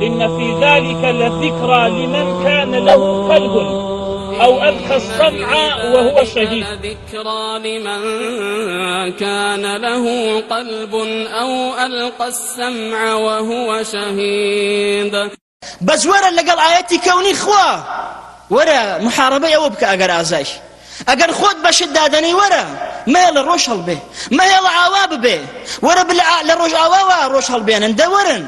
إن في ذلك لذكرى لمن كان له قلب أو ألقى السمع وهو شهيد ذكرى لمن كان له قلب أو ألقى السمع وهو شهيد بس ورا لقل آياتي كوني خوا ورا محاربة يوبك أقر أزاش ئەگەر خۆت بەشت دادەنی وەرە مەیە لە ڕۆژ هەڵبێ مەیە لە ئاوا ببێ وەرە لە ڕۆژ ئاواوە ڕۆژ هەڵبێنن دەوەرن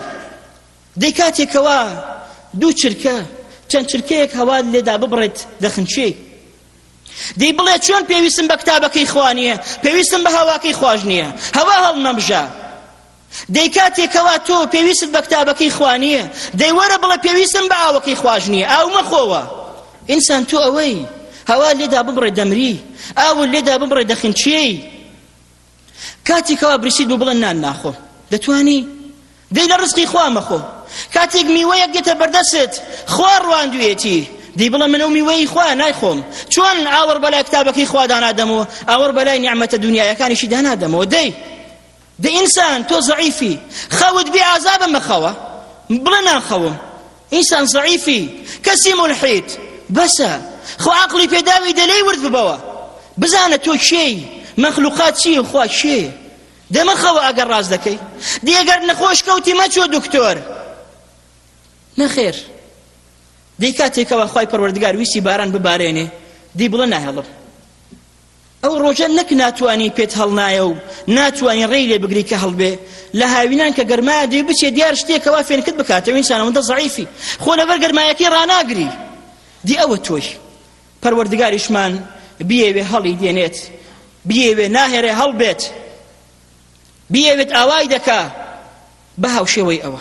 دەی کاتێکەوە دوو چرکە چەند چرکەیەک هەواد لێدا ببڕێت دەخنچێ دەی بڵێ چۆن پێویستم بە کتابەکەی خوا نییە پێویستم بە هەواکەی خواش نییە هەوا هەڵمەبژە دەی کاتێکەوە تۆ پێویست بە کتابەکەی خوا نییە دەی وەرە بڵێ پێویستم بە ئاوەکەی خواش نییە ئاو مەخۆوە ئینسان تۆ ئەوەی هەوا لێدا ببڕێ دەمری ئاول لێدا ببڕێ دەخنچێ کاتێکەوە بریسید و بڵێن نان ناخۆ دەتوانی دەی لە ڕزقی خوا مەخۆ کاتێک میوەیەک دێتە بەردەست خوا ڕواندوێتی دی بڵە من و میوەی خوا نایخۆم چۆن ئاوەڕ بەلای کتابەکەی خوا دانادەمەوە ئاوەڕ بەلای نیعمەتە دنیایەکانیشی دانادەمەوە دەی دە ئینسان تۆ زعیفی خەوت بێ ئازابە مەخەوە بڵە ناخەوم ئینسان زعیفی کەسی ملحیت بەسە خو عقلی پێداوی دەلێ ورد ببەوە بزانە تۆ شێی مەخلوقات چیە خوا شێ دەمەخەوە ئەگەر ڕاز دەکەی دیەگەر نەخۆش کەوتی مەچۆ دکتۆر نەخێر دەی کاتێکەوە خی پەروەردگار ویستی باران ببارێنێ دی بڵە ناهێڵم ئەو ڕۆژە نەک ناتوانانی پێت هەڵنایە و ناتوانین ڕێی لێ بگری کە هەڵبێ لە هاوینان کە گەرمای دی بچێ دیار شتێکەوە فێنکت بکاتەوە ئینسانەوەندە زعیفی خۆ لەبەر گەرمایەتی ڕناگری دی ئەوە تۆی پەروەردگاریشمان بیاوێ هەڵی دێنێت بیاوێ ناهێرێ هەڵبێت بیاوێت ئاوای دەکا بە هاوشێوەی ئەوە